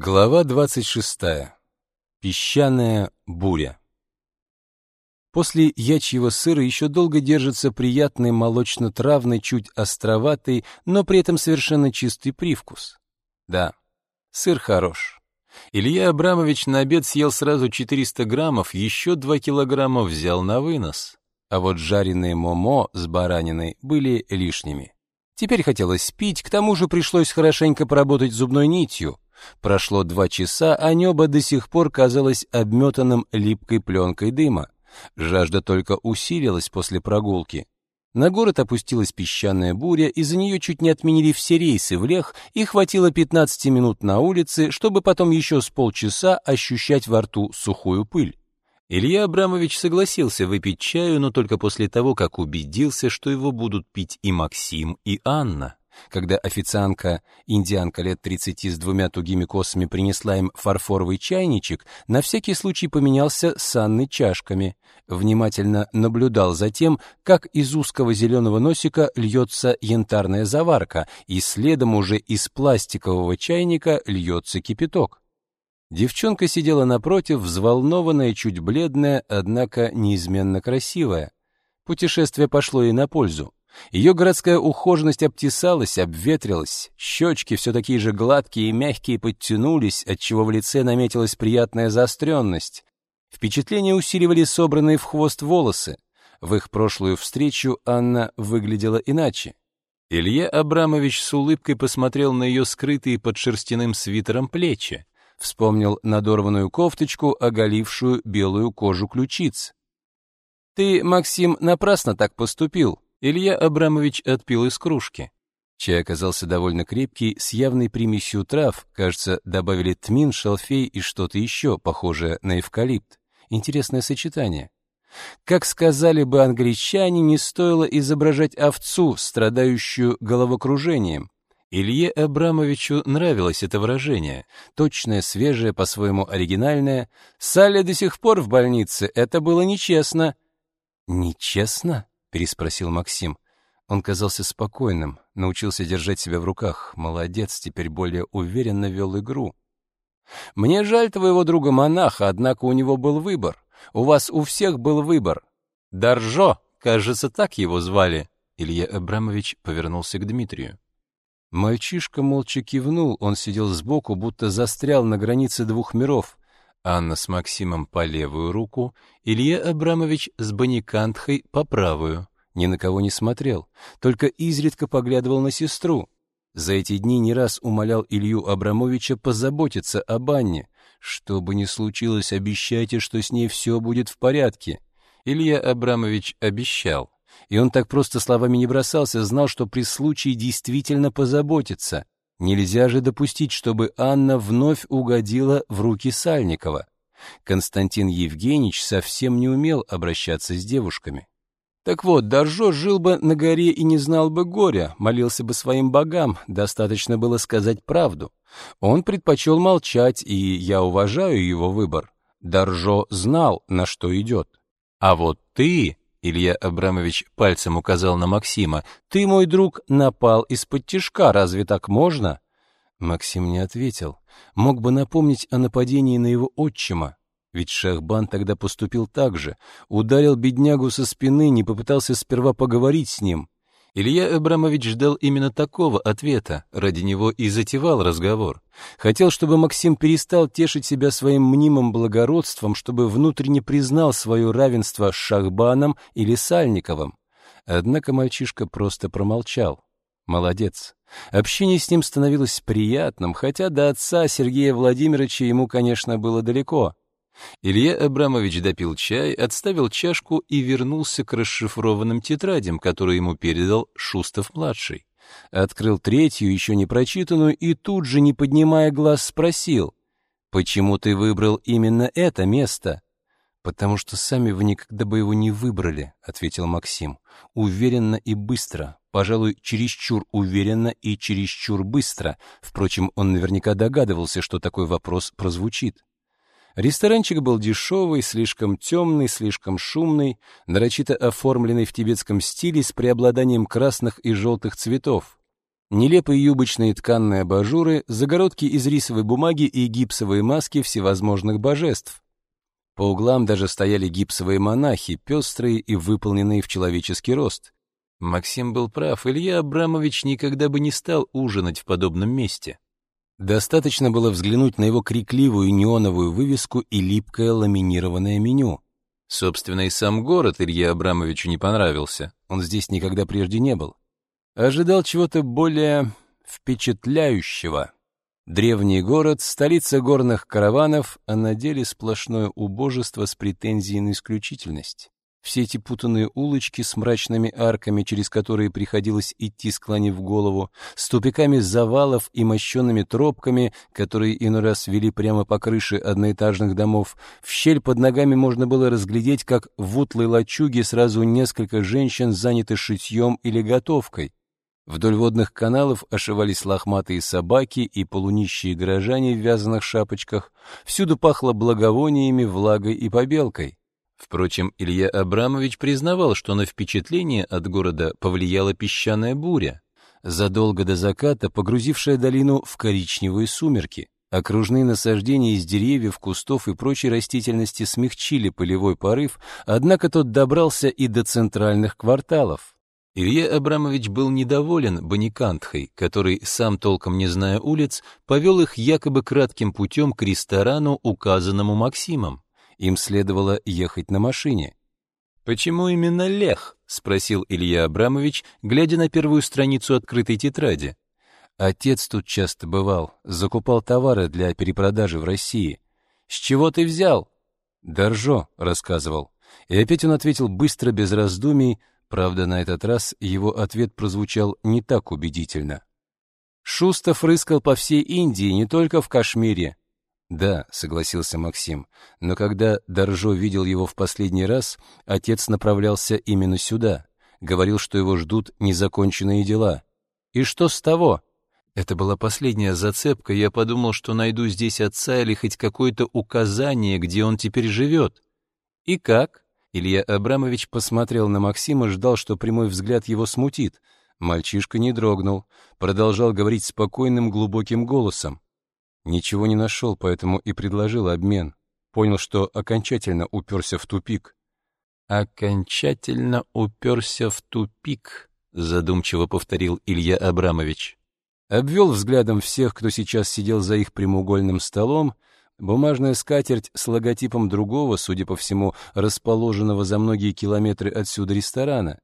Глава 26. Песчаная буря. После ячьего сыра еще долго держится приятный молочно-травный, чуть островатый, но при этом совершенно чистый привкус. Да, сыр хорош. Илья Абрамович на обед съел сразу 400 граммов, еще 2 килограмма взял на вынос. А вот жареные момо с бараниной были лишними. Теперь хотелось пить, к тому же пришлось хорошенько поработать зубной нитью — Прошло два часа, а небо до сих пор казалось обметанным липкой пленкой дыма. Жажда только усилилась после прогулки. На город опустилась песчаная буря, из-за нее чуть не отменили все рейсы в Лех, и хватило 15 минут на улице, чтобы потом еще с полчаса ощущать во рту сухую пыль. Илья Абрамович согласился выпить чаю, но только после того, как убедился, что его будут пить и Максим, и Анна. Когда официантка, индианка лет 30 с двумя тугими косами, принесла им фарфоровый чайничек, на всякий случай поменялся с Анной чашками. Внимательно наблюдал за тем, как из узкого зеленого носика льется янтарная заварка, и следом уже из пластикового чайника льется кипяток. Девчонка сидела напротив, взволнованная, чуть бледная, однако неизменно красивая. Путешествие пошло ей на пользу. Ее городская ухоженность обтесалась, обветрилась, щечки все такие же гладкие и мягкие подтянулись, отчего в лице наметилась приятная заостренность. Впечатление усиливали собранные в хвост волосы. В их прошлую встречу Анна выглядела иначе. Илья Абрамович с улыбкой посмотрел на ее скрытые под шерстяным свитером плечи, вспомнил надорванную кофточку, оголившую белую кожу ключиц. «Ты, Максим, напрасно так поступил», Илья Абрамович отпил из кружки. Чай оказался довольно крепкий, с явной примесью трав, кажется, добавили тмин, шалфей и что-то еще, похожее на эвкалипт. Интересное сочетание. Как сказали бы англичане, не стоило изображать овцу, страдающую головокружением. Илье Абрамовичу нравилось это выражение, точное, свежее, по-своему оригинальное. Салли до сих пор в больнице, это было нечестно. Нечестно? — переспросил Максим. Он казался спокойным, научился держать себя в руках. Молодец, теперь более уверенно вел игру. «Мне жаль твоего друга-монаха, однако у него был выбор. У вас у всех был выбор. Даржо, кажется, так его звали». Илья Абрамович повернулся к Дмитрию. Мальчишка молча кивнул, он сидел сбоку, будто застрял на границе двух миров. Анна с Максимом по левую руку, Илья Абрамович с Баникантхой по правую. Ни на кого не смотрел, только изредка поглядывал на сестру. За эти дни не раз умолял Илью Абрамовича позаботиться об Анне. Что бы ни случилось, обещайте, что с ней все будет в порядке. Илья Абрамович обещал. И он так просто словами не бросался, знал, что при случае действительно позаботится. Нельзя же допустить, чтобы Анна вновь угодила в руки Сальникова. Константин Евгеньевич совсем не умел обращаться с девушками. Так вот, Доржо жил бы на горе и не знал бы горя, молился бы своим богам, достаточно было сказать правду. Он предпочел молчать, и я уважаю его выбор. Доржо знал, на что идет. А вот ты, Илья Абрамович пальцем указал на Максима. «Ты, мой друг, напал из-под тишка, разве так можно?» Максим не ответил. Мог бы напомнить о нападении на его отчима. Ведь Шахбан тогда поступил так же. Ударил беднягу со спины, не попытался сперва поговорить с ним. Илья Абрамович ждал именно такого ответа, ради него и затевал разговор. Хотел, чтобы Максим перестал тешить себя своим мнимым благородством, чтобы внутренне признал свое равенство с Шахбаном или Сальниковым. Однако мальчишка просто промолчал. Молодец. Общение с ним становилось приятным, хотя до отца Сергея Владимировича ему, конечно, было далеко. Илья Абрамович допил чай, отставил чашку и вернулся к расшифрованным тетрадям, которые ему передал Шустов-младший. Открыл третью, еще не прочитанную, и тут же, не поднимая глаз, спросил, «Почему ты выбрал именно это место?» «Потому что сами вы никогда бы его не выбрали», — ответил Максим. «Уверенно и быстро, пожалуй, чересчур уверенно и чересчур быстро». Впрочем, он наверняка догадывался, что такой вопрос прозвучит. Ресторанчик был дешевый, слишком темный, слишком шумный, нарочито оформленный в тибетском стиле с преобладанием красных и желтых цветов. Нелепые юбочные тканные абажуры, загородки из рисовой бумаги и гипсовые маски всевозможных божеств. По углам даже стояли гипсовые монахи, пестрые и выполненные в человеческий рост. Максим был прав, Илья Абрамович никогда бы не стал ужинать в подобном месте. Достаточно было взглянуть на его крикливую неоновую вывеску и липкое ламинированное меню. Собственно, и сам город Илье Абрамовичу не понравился. Он здесь никогда прежде не был. Ожидал чего-то более впечатляющего. Древний город, столица горных караванов, а на деле сплошное убожество с претензией на исключительность. Все эти путанные улочки с мрачными арками, через которые приходилось идти, склонив голову, с тупиками завалов и мощенными тропками, которые иной раз вели прямо по крыше одноэтажных домов, в щель под ногами можно было разглядеть, как в утлой лачуге сразу несколько женщин заняты шитьем или готовкой. Вдоль водных каналов ошивались лохматые собаки и полунищие горожане в вязаных шапочках. Всюду пахло благовониями, влагой и побелкой. Впрочем, Илья Абрамович признавал, что на впечатление от города повлияла песчаная буря, задолго до заката погрузившая долину в коричневые сумерки. Окружные насаждения из деревьев, кустов и прочей растительности смягчили полевой порыв, однако тот добрался и до центральных кварталов. Илья Абрамович был недоволен Баникантхой, который, сам толком не зная улиц, повел их якобы кратким путем к ресторану, указанному Максимом. Им следовало ехать на машине. «Почему именно Лех?» — спросил Илья Абрамович, глядя на первую страницу открытой тетради. «Отец тут часто бывал, закупал товары для перепродажи в России. С чего ты взял?» «Доржо», — рассказывал. И опять он ответил быстро, без раздумий, правда, на этот раз его ответ прозвучал не так убедительно. Шустов рыскал по всей Индии, не только в Кашмире. «Да», — согласился Максим, но когда Доржо видел его в последний раз, отец направлялся именно сюда, говорил, что его ждут незаконченные дела. «И что с того?» Это была последняя зацепка, я подумал, что найду здесь отца или хоть какое-то указание, где он теперь живет. «И как?» Илья Абрамович посмотрел на Максима, ждал, что прямой взгляд его смутит. Мальчишка не дрогнул, продолжал говорить спокойным, глубоким голосом. Ничего не нашел, поэтому и предложил обмен. Понял, что окончательно уперся в тупик. «Окончательно уперся в тупик», — задумчиво повторил Илья Абрамович. Обвел взглядом всех, кто сейчас сидел за их прямоугольным столом, бумажная скатерть с логотипом другого, судя по всему, расположенного за многие километры отсюда ресторана,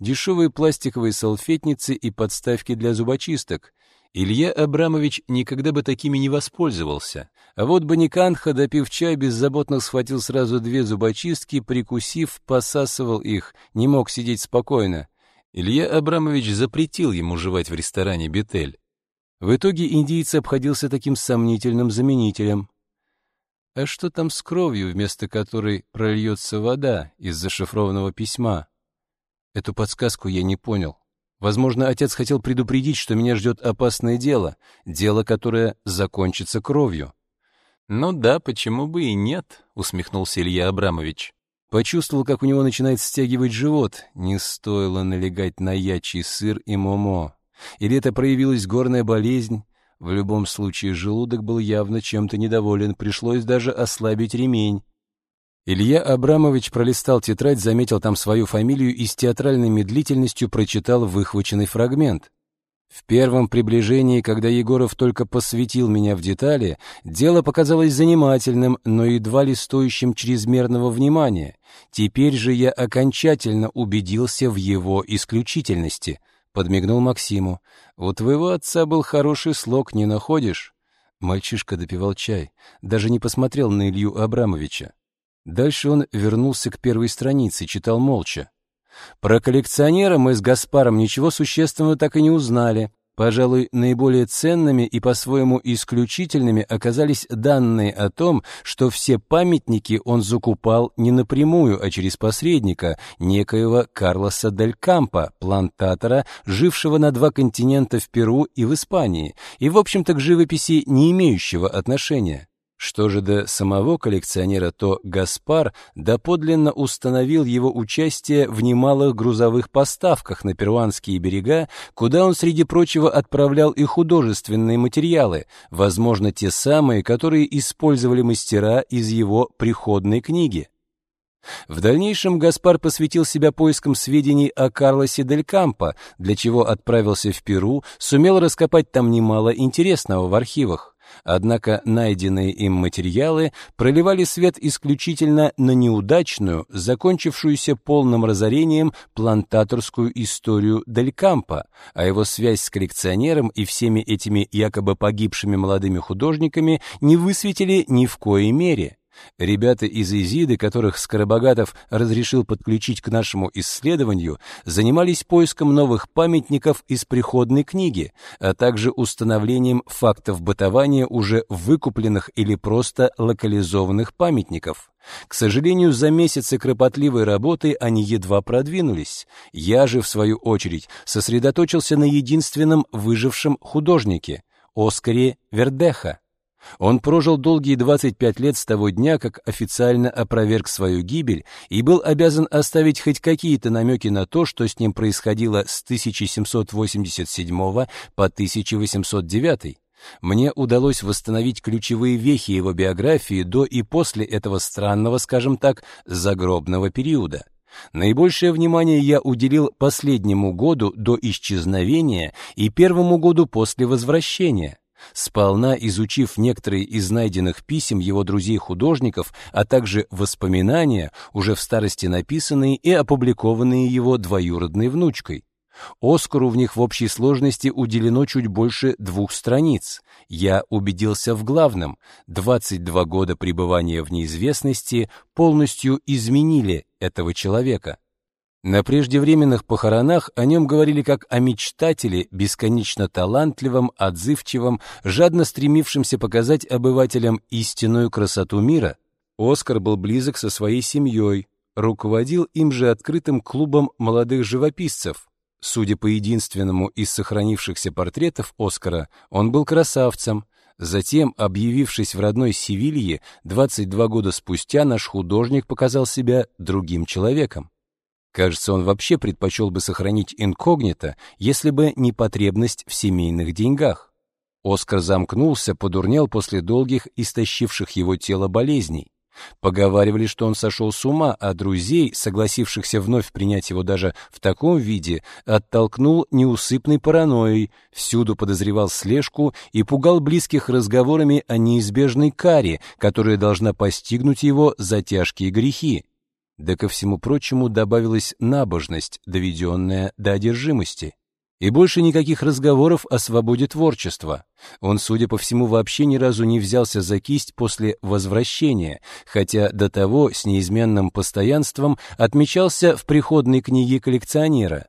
дешевые пластиковые салфетницы и подставки для зубочисток, Илья Абрамович никогда бы такими не воспользовался. А вот Баниканха, допив чай, беззаботно схватил сразу две зубочистки, прикусив, посасывал их, не мог сидеть спокойно. Илья Абрамович запретил ему жевать в ресторане «Бетель». В итоге индийец обходился таким сомнительным заменителем. А что там с кровью, вместо которой прольется вода из зашифрованного письма? Эту подсказку я не понял. Возможно, отец хотел предупредить, что меня ждет опасное дело, дело, которое закончится кровью. «Ну да, почему бы и нет», — усмехнулся Илья Абрамович. Почувствовал, как у него начинает стягивать живот. Не стоило налегать на ячий сыр и момо. Или это проявилась горная болезнь? В любом случае, желудок был явно чем-то недоволен, пришлось даже ослабить ремень. Илья Абрамович пролистал тетрадь, заметил там свою фамилию и с театральной медлительностью прочитал выхваченный фрагмент. В первом приближении, когда Егоров только посвятил меня в детали, дело показалось занимательным, но едва ли стоящим чрезмерного внимания. Теперь же я окончательно убедился в его исключительности. Подмигнул Максиму. «У твоего отца был хороший слог, не находишь?» Мальчишка допивал чай, даже не посмотрел на Илью Абрамовича. Дальше он вернулся к первой странице, читал молча. Про коллекционера мы с Гаспаром ничего существенного так и не узнали. Пожалуй, наиболее ценными и по-своему исключительными оказались данные о том, что все памятники он закупал не напрямую, а через посредника, некоего Карлоса дель Кампо, плантатора, жившего на два континента в Перу и в Испании, и, в общем-то, к живописи не имеющего отношения. Что же до самого коллекционера, то Гаспар доподлинно установил его участие в немалых грузовых поставках на перуанские берега, куда он, среди прочего, отправлял и художественные материалы, возможно, те самые, которые использовали мастера из его приходной книги. В дальнейшем Гаспар посвятил себя поискам сведений о Карлосе дель Кампо, для чего отправился в Перу, сумел раскопать там немало интересного в архивах. Однако найденные им материалы проливали свет исключительно на неудачную, закончившуюся полным разорением плантаторскую историю Дель Кампо, а его связь с коллекционером и всеми этими якобы погибшими молодыми художниками не высветили ни в коей мере. Ребята из Изиды, которых Скоробогатов разрешил подключить к нашему исследованию, занимались поиском новых памятников из приходной книги, а также установлением фактов бытования уже выкупленных или просто локализованных памятников. К сожалению, за месяцы кропотливой работы они едва продвинулись. Я же, в свою очередь, сосредоточился на единственном выжившем художнике — Оскаре Вердеха. Он прожил долгие 25 лет с того дня, как официально опроверг свою гибель и был обязан оставить хоть какие-то намеки на то, что с ним происходило с 1787 по 1809. Мне удалось восстановить ключевые вехи его биографии до и после этого странного, скажем так, загробного периода. Наибольшее внимание я уделил последнему году до исчезновения и первому году после возвращения. Сполна изучив некоторые из найденных писем его друзей-художников, а также воспоминания, уже в старости написанные и опубликованные его двоюродной внучкой. Оскару в них в общей сложности уделено чуть больше двух страниц. Я убедился в главном. 22 года пребывания в неизвестности полностью изменили этого человека. На преждевременных похоронах о нем говорили как о мечтателе, бесконечно талантливом, отзывчивом, жадно стремившемся показать обывателям истинную красоту мира. Оскар был близок со своей семьей, руководил им же открытым клубом молодых живописцев. Судя по единственному из сохранившихся портретов Оскара, он был красавцем. Затем, объявившись в родной Севилье, 22 года спустя наш художник показал себя другим человеком. Кажется, он вообще предпочел бы сохранить инкогнито, если бы не потребность в семейных деньгах. Оскар замкнулся, подурнел после долгих, истощивших его тело болезней. Поговаривали, что он сошел с ума, а друзей, согласившихся вновь принять его даже в таком виде, оттолкнул неусыпной паранойей, всюду подозревал слежку и пугал близких разговорами о неизбежной каре, которая должна постигнуть его за тяжкие грехи. Да ко всему прочему добавилась набожность, доведенная до одержимости. И больше никаких разговоров о свободе творчества. Он, судя по всему, вообще ни разу не взялся за кисть после возвращения, хотя до того с неизменным постоянством отмечался в приходной книге коллекционера.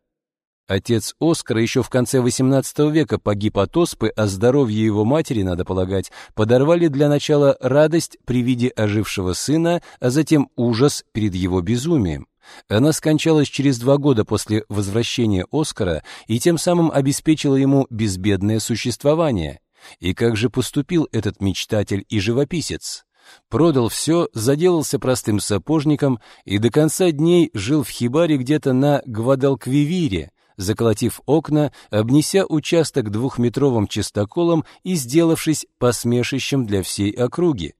Отец Оскара еще в конце XVIII века погиб от оспы, а здоровье его матери, надо полагать, подорвали для начала радость при виде ожившего сына, а затем ужас перед его безумием. Она скончалась через два года после возвращения Оскара и тем самым обеспечила ему безбедное существование. И как же поступил этот мечтатель и живописец? Продал все, заделался простым сапожником и до конца дней жил в хибаре где-то на Гвадалквивире, заколотив окна, обнеся участок двухметровым чистоколом и сделавшись посмешищем для всей округи.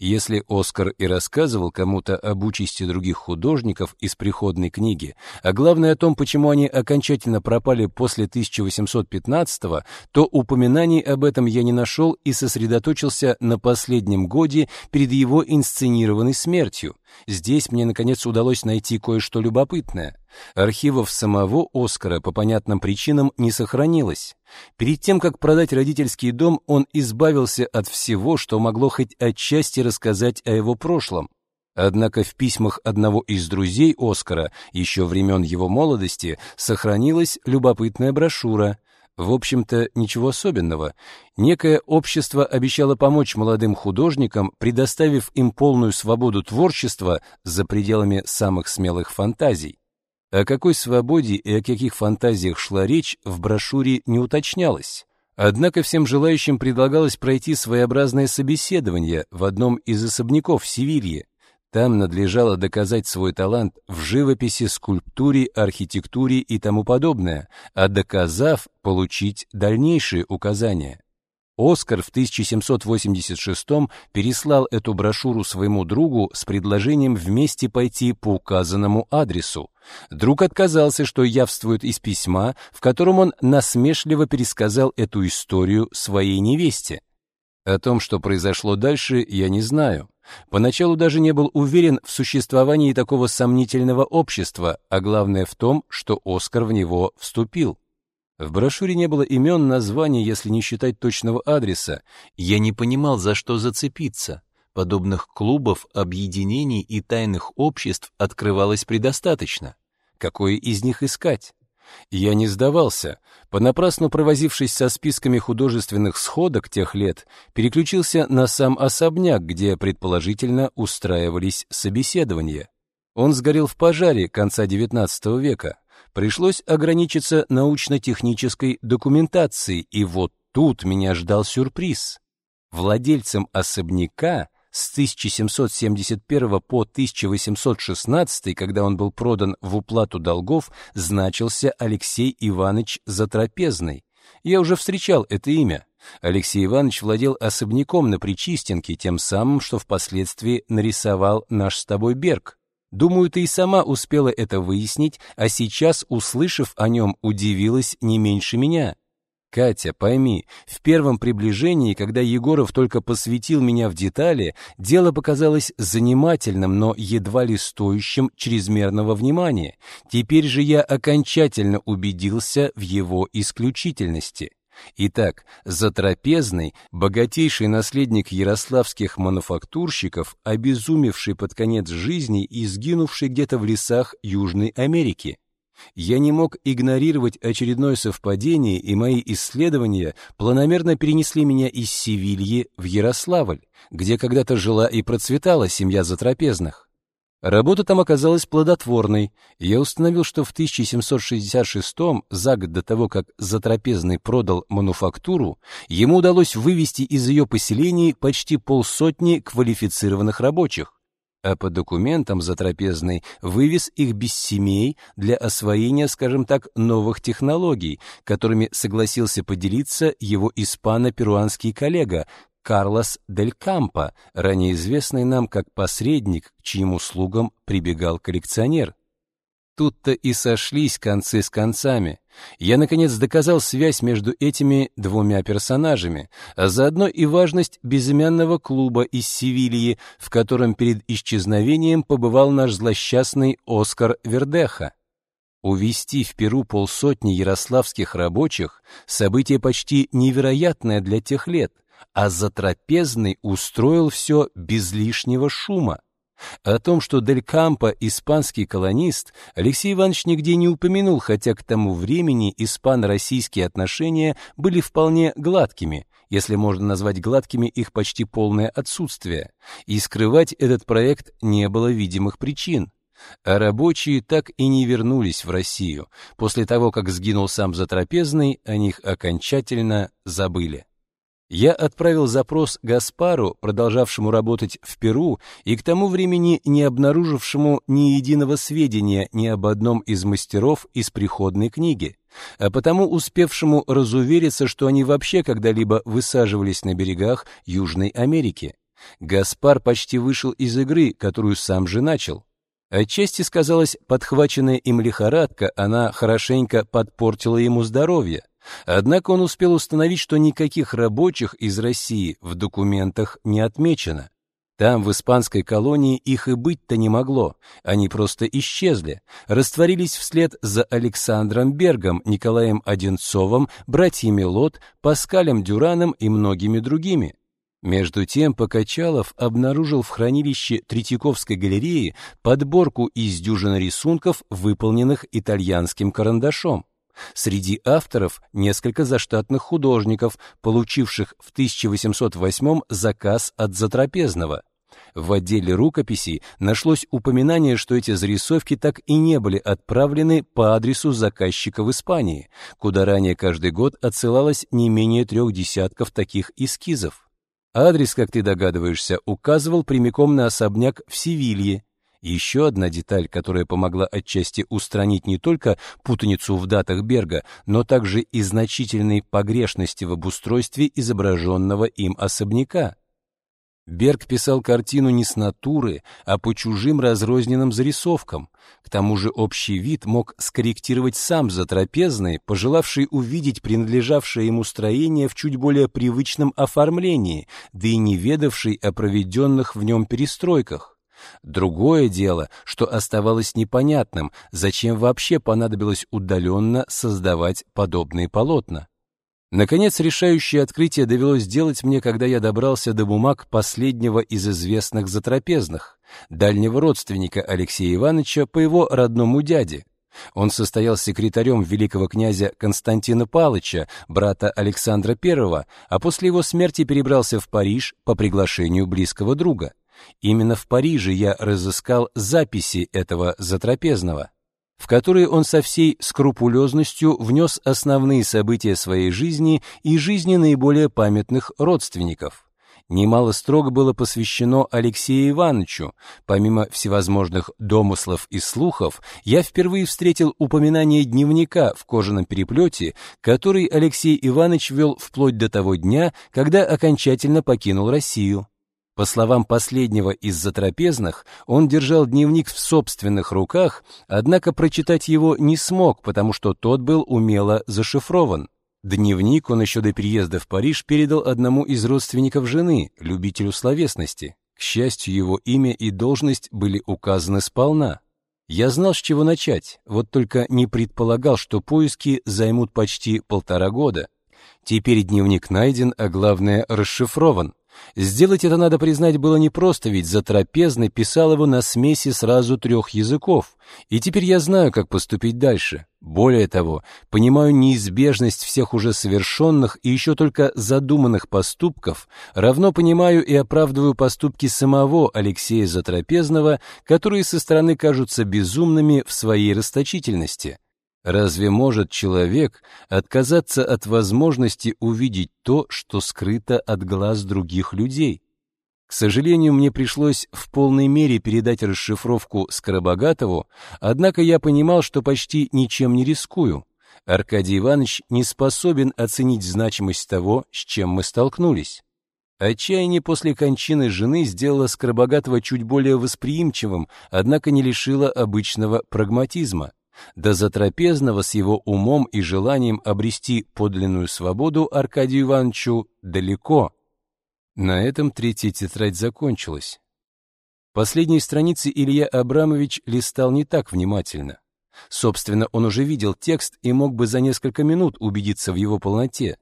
Если Оскар и рассказывал кому-то об участи других художников из приходной книги, а главное о том, почему они окончательно пропали после 1815-го, то упоминаний об этом я не нашел и сосредоточился на последнем годе перед его инсценированной смертью. Здесь мне, наконец, удалось найти кое-что любопытное. Архивов самого Оскара по понятным причинам не сохранилось. Перед тем, как продать родительский дом, он избавился от всего, что могло хоть отчасти рассказать о его прошлом. Однако в письмах одного из друзей Оскара, еще времен его молодости, сохранилась любопытная брошюра. В общем-то, ничего особенного. Некое общество обещало помочь молодым художникам, предоставив им полную свободу творчества за пределами самых смелых фантазий. О какой свободе и о каких фантазиях шла речь, в брошюре не уточнялось. Однако всем желающим предлагалось пройти своеобразное собеседование в одном из особняков в Севилье. Там надлежало доказать свой талант в живописи, скульптуре, архитектуре и тому подобное, а доказав, получить дальнейшие указания. Оскар в 1786 переслал эту брошюру своему другу с предложением вместе пойти по указанному адресу. Друг отказался, что явствует из письма, в котором он насмешливо пересказал эту историю своей невесте. О том, что произошло дальше, я не знаю. Поначалу даже не был уверен в существовании такого сомнительного общества, а главное в том, что Оскар в него вступил. В брошюре не было имен, названий, если не считать точного адреса. Я не понимал, за что зацепиться. Подобных клубов, объединений и тайных обществ открывалось предостаточно. Какое из них искать? Я не сдавался. Понапрасну провозившись со списками художественных сходок тех лет, переключился на сам особняк, где, предположительно, устраивались собеседования. Он сгорел в пожаре конца XIX века пришлось ограничиться научно-технической документацией, и вот тут меня ждал сюрприз. Владельцем особняка с 1771 по 1816, когда он был продан в уплату долгов, значился Алексей Иванович Затрапезный. Я уже встречал это имя. Алексей Иванович владел особняком на Причистенке, тем самым, что впоследствии нарисовал наш с тобой Берг. Думаю, ты и сама успела это выяснить, а сейчас, услышав о нем, удивилась не меньше меня. Катя, пойми, в первом приближении, когда Егоров только посвятил меня в детали, дело показалось занимательным, но едва ли стоящим чрезмерного внимания. Теперь же я окончательно убедился в его исключительности. Итак, затрапезный, богатейший наследник ярославских мануфактурщиков, обезумевший под конец жизни и сгинувший где-то в лесах Южной Америки. Я не мог игнорировать очередное совпадение, и мои исследования планомерно перенесли меня из Севильи в Ярославль, где когда-то жила и процветала семья затрапезных. Работа там оказалась плодотворной. Я установил, что в 1766-м, за год до того, как Затрапезный продал мануфактуру, ему удалось вывести из ее поселений почти полсотни квалифицированных рабочих а по документам Затрапезный вывез их без семей для освоения, скажем так, новых технологий, которыми согласился поделиться его испано-перуанский коллега, Карлос Дель Кампо, ранее известный нам как посредник, чьим услугам прибегал коллекционер. Тут-то и сошлись концы с концами. Я, наконец, доказал связь между этими двумя персонажами, а заодно и важность безымянного клуба из Севильи, в котором перед исчезновением побывал наш злосчастный Оскар Вердеха. Увести в Перу полсотни ярославских рабочих — событие почти невероятное для тех лет — а затрапезный устроил все без лишнего шума. О том, что Дель Кампо — испанский колонист, Алексей Иванович нигде не упомянул, хотя к тому времени испано-российские отношения были вполне гладкими, если можно назвать гладкими их почти полное отсутствие, и скрывать этот проект не было видимых причин. А рабочие так и не вернулись в Россию. После того, как сгинул сам Затрапезный, о них окончательно забыли. Я отправил запрос Гаспару, продолжавшему работать в Перу, и к тому времени не обнаружившему ни единого сведения ни об одном из мастеров из приходной книги, а потому успевшему разувериться, что они вообще когда-либо высаживались на берегах Южной Америки. Гаспар почти вышел из игры, которую сам же начал. Отчасти сказалась подхваченная им лихорадка, она хорошенько подпортила ему здоровье. Однако он успел установить, что никаких рабочих из России в документах не отмечено. Там, в испанской колонии, их и быть-то не могло. Они просто исчезли, растворились вслед за Александром Бергом, Николаем Одинцовым, братьями Лот, Паскалем Дюраном и многими другими. Между тем Покачалов обнаружил в хранилище Третьяковской галереи подборку из дюжины рисунков, выполненных итальянским карандашом. Среди авторов несколько заштатных художников, получивших в 1808 заказ от Затрапезного. В отделе рукописей нашлось упоминание, что эти зарисовки так и не были отправлены по адресу заказчика в Испании, куда ранее каждый год отсылалось не менее трех десятков таких эскизов. Адрес, как ты догадываешься, указывал прямиком на особняк в Севилье, еще одна деталь, которая помогла отчасти устранить не только путаницу в датах Берга, но также и значительные погрешности в обустройстве изображенного им особняка. Берг писал картину не с натуры, а по чужим разрозненным зарисовкам. К тому же общий вид мог скорректировать сам затрапезный, пожелавший увидеть принадлежавшее ему строение в чуть более привычном оформлении, да и не ведавший о проведенных в нем перестройках. Другое дело, что оставалось непонятным, зачем вообще понадобилось удаленно создавать подобные полотна. Наконец, решающее открытие довелось сделать мне, когда я добрался до бумаг последнего из известных затрапезных, дальнего родственника Алексея Ивановича по его родному дяде. Он состоял секретарем великого князя Константина Палыча, брата Александра I, а после его смерти перебрался в Париж по приглашению близкого друга. Именно в Париже я разыскал записи этого затрапезного, в которые он со всей скрупулезностью внес основные события своей жизни и жизни наиболее памятных родственников. Немало строго было посвящено Алексею Ивановичу. Помимо всевозможных домыслов и слухов, я впервые встретил упоминание дневника в кожаном переплете, который Алексей Иванович вел вплоть до того дня, когда окончательно покинул Россию. По словам последнего из затрапезных, он держал дневник в собственных руках, однако прочитать его не смог, потому что тот был умело зашифрован. Дневник он еще до переезда в Париж передал одному из родственников жены, любителю словесности. К счастью, его имя и должность были указаны сполна. Я знал, с чего начать, вот только не предполагал, что поиски займут почти полтора года. Теперь дневник найден, а главное расшифрован. Сделать это, надо признать, было непросто, ведь Затрапезный писал его на смеси сразу трех языков. И теперь я знаю, как поступить дальше. Более того, понимаю неизбежность всех уже совершенных и еще только задуманных поступков, равно понимаю и оправдываю поступки самого Алексея Затрапезного, которые со стороны кажутся безумными в своей расточительности. Разве может человек отказаться от возможности увидеть то, что скрыто от глаз других людей? К сожалению, мне пришлось в полной мере передать расшифровку Скоробогатову, однако я понимал, что почти ничем не рискую. Аркадий Иванович не способен оценить значимость того, с чем мы столкнулись. Отчаяние после кончины жены сделало Скоробогатова чуть более восприимчивым, однако не лишило обычного прагматизма. До затрапезного с его умом и желанием обрести подлинную свободу Аркадию Ивановичу далеко. На этом третья тетрадь закончилась. Последние страницы Илья Абрамович листал не так внимательно. Собственно, он уже видел текст и мог бы за несколько минут убедиться в его полноте.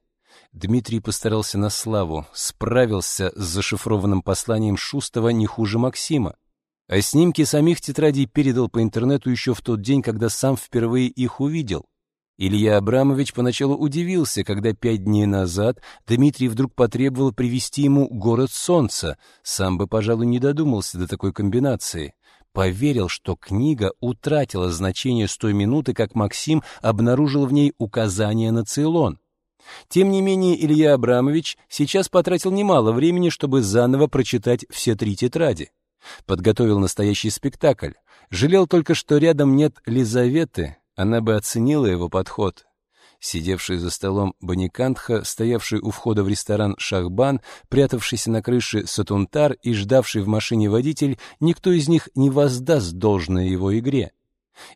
Дмитрий постарался на славу, справился с зашифрованным посланием Шустова не хуже Максима. А снимки самих тетрадей передал по интернету еще в тот день, когда сам впервые их увидел. Илья Абрамович поначалу удивился, когда пять дней назад Дмитрий вдруг потребовал привести ему «Город солнца». Сам бы, пожалуй, не додумался до такой комбинации. Поверил, что книга утратила значение с той минуты, как Максим обнаружил в ней указание на Цейлон. Тем не менее, Илья Абрамович сейчас потратил немало времени, чтобы заново прочитать все три тетради. Подготовил настоящий спектакль. Жалел только, что рядом нет Лизаветы, она бы оценила его подход. Сидевший за столом Баникантха, стоявший у входа в ресторан Шахбан, прятавшийся на крыше Сатунтар и ждавший в машине водитель, никто из них не воздаст должное его игре.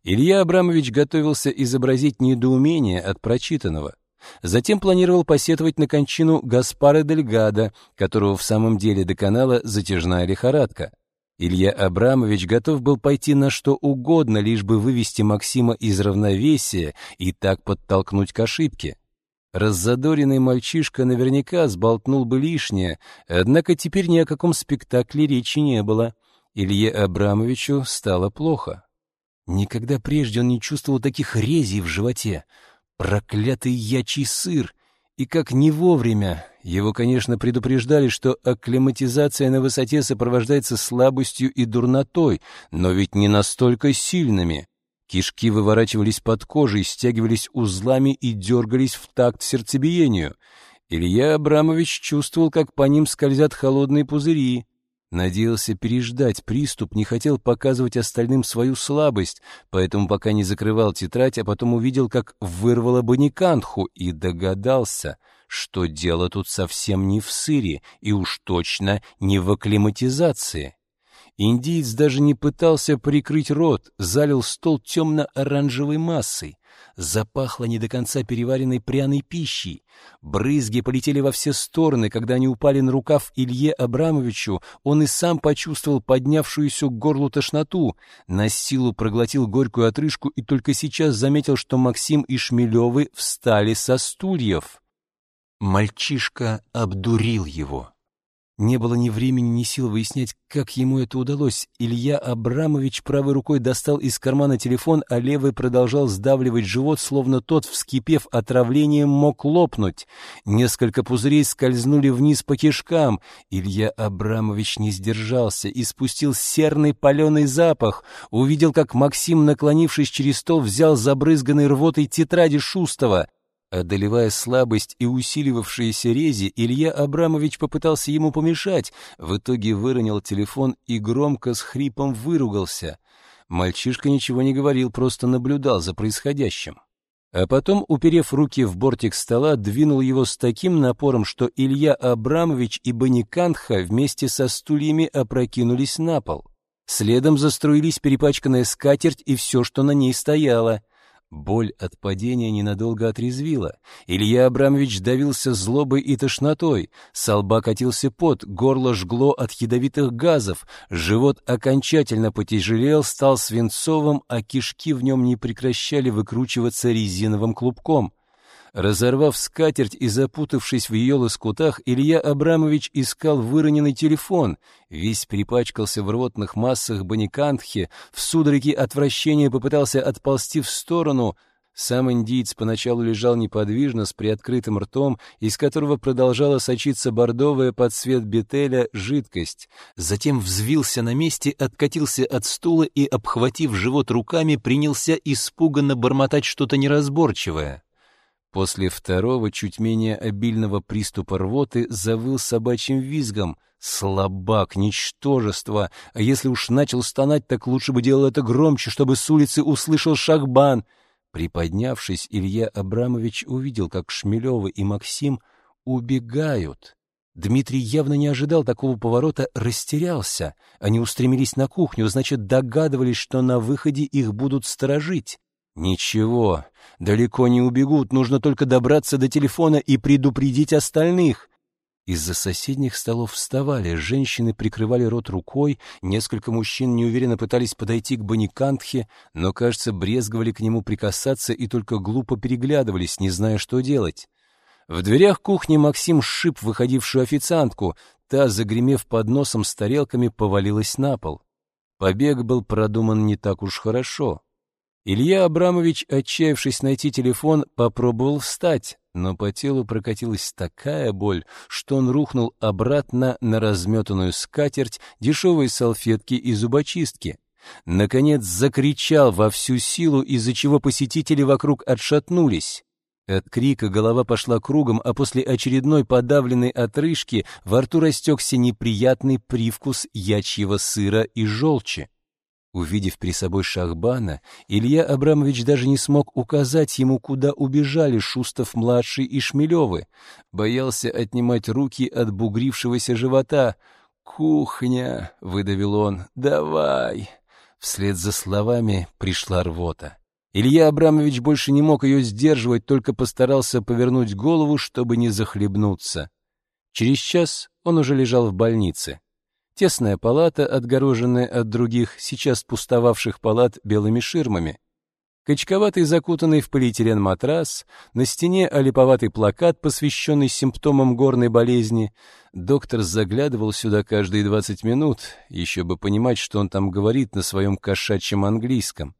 Илья Абрамович готовился изобразить недоумение от прочитанного. Затем планировал посетовать на кончину Гаспара Дельгада, которого в самом деле доконала затяжная лихорадка. Илья Абрамович готов был пойти на что угодно, лишь бы вывести Максима из равновесия и так подтолкнуть к ошибке. Раззадоренный мальчишка наверняка сболтнул бы лишнее, однако теперь ни о каком спектакле речи не было. Илье Абрамовичу стало плохо. Никогда прежде он не чувствовал таких резей в животе. Проклятый ячий сыр! И как не вовремя, Его, конечно, предупреждали, что акклиматизация на высоте сопровождается слабостью и дурнотой, но ведь не настолько сильными. Кишки выворачивались под кожей, стягивались узлами и дергались в такт сердцебиению. Илья Абрамович чувствовал, как по ним скользят холодные пузыри. Надеялся переждать приступ, не хотел показывать остальным свою слабость, поэтому пока не закрывал тетрадь, а потом увидел, как вырвало баникантху, и догадался, что дело тут совсем не в сыре и уж точно не в акклиматизации. Индиец даже не пытался прикрыть рот, залил стол темно-оранжевой массой. Запахло не до конца переваренной пряной пищей. Брызги полетели во все стороны, когда они упали на рукав Илье Абрамовичу, он и сам почувствовал поднявшуюся к горлу тошноту, на силу проглотил горькую отрыжку и только сейчас заметил, что Максим и Шмелевы встали со стульев. Мальчишка обдурил его. Не было ни времени, ни сил выяснять, как ему это удалось. Илья Абрамович правой рукой достал из кармана телефон, а левый продолжал сдавливать живот, словно тот, вскипев отравлением, мог лопнуть. Несколько пузырей скользнули вниз по кишкам. Илья Абрамович не сдержался и спустил серный паленый запах. Увидел, как Максим, наклонившись через стол, взял забрызганный рвотой тетради Шустова — Одолевая слабость и усиливавшиеся рези, Илья Абрамович попытался ему помешать, в итоге выронил телефон и громко с хрипом выругался. Мальчишка ничего не говорил, просто наблюдал за происходящим. А потом, уперев руки в бортик стола, двинул его с таким напором, что Илья Абрамович и Баникантха вместе со стульями опрокинулись на пол. Следом заструились перепачканная скатерть и все, что на ней стояло. Боль от падения ненадолго отрезвила. Илья Абрамович давился злобой и тошнотой. С лба катился пот, горло жгло от ядовитых газов, живот окончательно потяжелел, стал свинцовым, а кишки в нем не прекращали выкручиваться резиновым клубком. Разорвав скатерть и запутавшись в ее лоскутах, Илья Абрамович искал выроненный телефон. Весь перепачкался в рвотных массах баникантхи, в судороге отвращения попытался отползти в сторону. Сам индиец поначалу лежал неподвижно, с приоткрытым ртом, из которого продолжала сочиться бордовая под цвет бетеля жидкость. Затем взвился на месте, откатился от стула и, обхватив живот руками, принялся испуганно бормотать что-то неразборчивое. После второго, чуть менее обильного приступа рвоты завыл собачьим визгом. Слабак, ничтожество! А если уж начал стонать, так лучше бы делал это громче, чтобы с улицы услышал Шахбан. Приподнявшись, Илья Абрамович увидел, как Шмелева и Максим убегают. Дмитрий явно не ожидал такого поворота, растерялся. Они устремились на кухню, значит, догадывались, что на выходе их будут сторожить. Ничего, далеко не убегут, нужно только добраться до телефона и предупредить остальных. Из-за соседних столов вставали, женщины прикрывали рот рукой, несколько мужчин неуверенно пытались подойти к Баникантхе, но, кажется, брезговали к нему прикасаться и только глупо переглядывались, не зная, что делать. В дверях кухни Максим сшиб выходившую официантку, та, загремев под носом с тарелками, повалилась на пол. Побег был продуман не так уж хорошо. Илья Абрамович, отчаявшись найти телефон, попробовал встать, но по телу прокатилась такая боль, что он рухнул обратно на разметанную скатерть, дешевые салфетки и зубочистки. Наконец закричал во всю силу, из-за чего посетители вокруг отшатнулись. От крика голова пошла кругом, а после очередной подавленной отрыжки во рту растекся неприятный привкус ячьего сыра и желчи. Увидев при собой Шахбана, Илья Абрамович даже не смог указать ему, куда убежали Шустов-младший и Шмелевы. Боялся отнимать руки от бугрившегося живота. «Кухня!» — выдавил он. «Давай!» Вслед за словами пришла рвота. Илья Абрамович больше не мог ее сдерживать, только постарался повернуть голову, чтобы не захлебнуться. Через час он уже лежал в больнице. Тесная палата, отгороженная от других, сейчас пустовавших палат белыми ширмами. Качковатый закутанный в полиэтилен матрас, на стене олиповатый плакат, посвященный симптомам горной болезни. Доктор заглядывал сюда каждые двадцать минут, еще бы понимать, что он там говорит на своем кошачьем английском.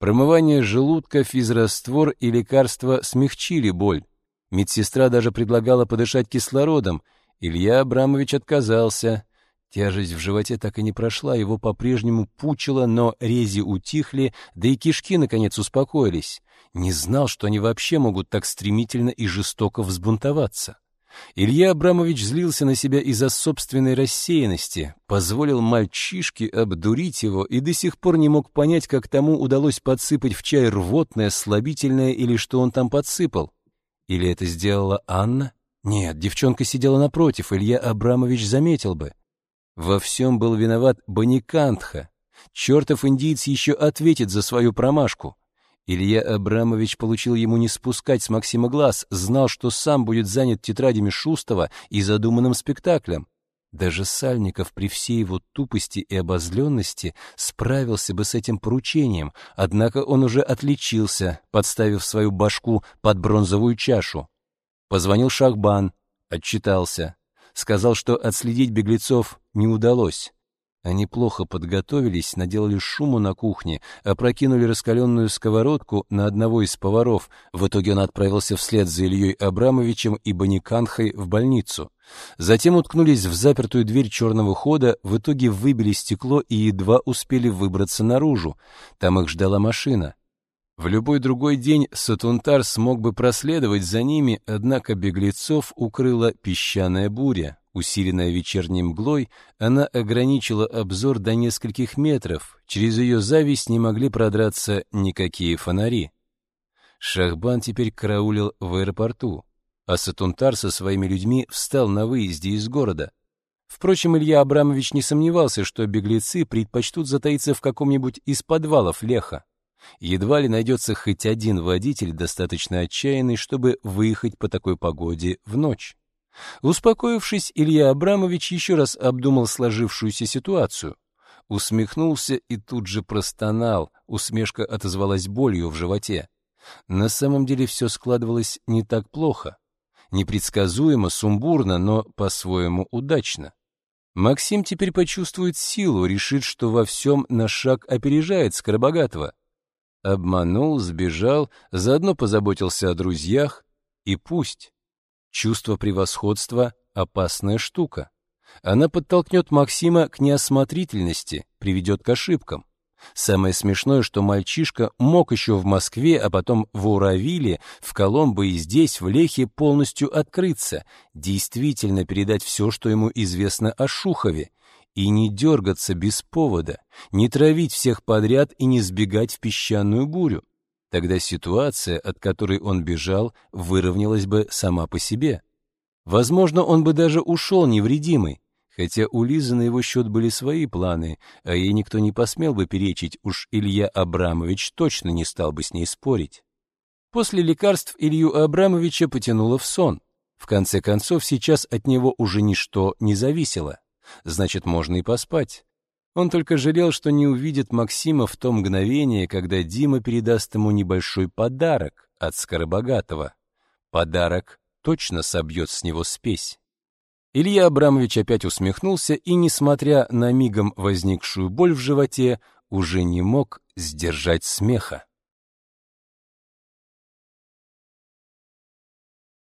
Промывание желудка, физраствор и лекарства смягчили боль. Медсестра даже предлагала подышать кислородом. Илья Абрамович отказался. Тяжесть в животе так и не прошла, его по-прежнему пучило, но рези утихли, да и кишки, наконец, успокоились. Не знал, что они вообще могут так стремительно и жестоко взбунтоваться. Илья Абрамович злился на себя из-за собственной рассеянности, позволил мальчишке обдурить его и до сих пор не мог понять, как тому удалось подсыпать в чай рвотное, слабительное или что он там подсыпал. Или это сделала Анна? Нет, девчонка сидела напротив, Илья Абрамович заметил бы. Во всем был виноват Баникантха. Чертов индиец еще ответит за свою промашку. Илья Абрамович получил ему не спускать с Максима глаз, знал, что сам будет занят тетрадями Шустова и задуманным спектаклем. Даже Сальников при всей его тупости и обозленности справился бы с этим поручением, однако он уже отличился, подставив свою башку под бронзовую чашу. Позвонил Шахбан, отчитался. Сказал, что отследить беглецов не удалось. Они плохо подготовились, наделали шуму на кухне, опрокинули раскаленную сковородку на одного из поваров. В итоге он отправился вслед за Ильей Абрамовичем и Баниканхой в больницу. Затем уткнулись в запертую дверь черного хода, в итоге выбили стекло и едва успели выбраться наружу. Там их ждала машина. В любой другой день Сатунтар смог бы проследовать за ними, однако беглецов укрыла песчаная буря. Усиленная вечерней мглой, она ограничила обзор до нескольких метров, через ее зависть не могли продраться никакие фонари. Шахбан теперь караулил в аэропорту, а Сатунтар со своими людьми встал на выезде из города. Впрочем, Илья Абрамович не сомневался, что беглецы предпочтут затаиться в каком-нибудь из подвалов Леха. Едва ли найдется хоть один водитель, достаточно отчаянный, чтобы выехать по такой погоде в ночь. Успокоившись, Илья Абрамович еще раз обдумал сложившуюся ситуацию. Усмехнулся и тут же простонал, усмешка отозвалась болью в животе. На самом деле все складывалось не так плохо. Непредсказуемо, сумбурно, но по-своему удачно. Максим теперь почувствует силу, решит, что во всем на шаг опережает Скоробогатого. Обманул, сбежал, заодно позаботился о друзьях, и пусть. Чувство превосходства — опасная штука. Она подтолкнет Максима к неосмотрительности, приведет к ошибкам. Самое смешное, что мальчишка мог еще в Москве, а потом в Уравиле, в Коломбо и здесь, в Лехе, полностью открыться, действительно передать все, что ему известно о Шухове, и не дергаться без повода, не травить всех подряд и не сбегать в песчаную бурю. Тогда ситуация, от которой он бежал, выровнялась бы сама по себе. Возможно, он бы даже ушел невредимый, хотя у Лизы на его счет были свои планы, а ей никто не посмел бы перечить, уж Илья Абрамович точно не стал бы с ней спорить. После лекарств Илью Абрамовича потянуло в сон. В конце концов, сейчас от него уже ничто не зависело. Значит, можно и поспать. Он только жалел, что не увидит Максима в то мгновение, когда Дима передаст ему небольшой подарок от Скоробогатого. Подарок точно собьет с него спесь. Илья Абрамович опять усмехнулся и, несмотря на мигом возникшую боль в животе, уже не мог сдержать смеха.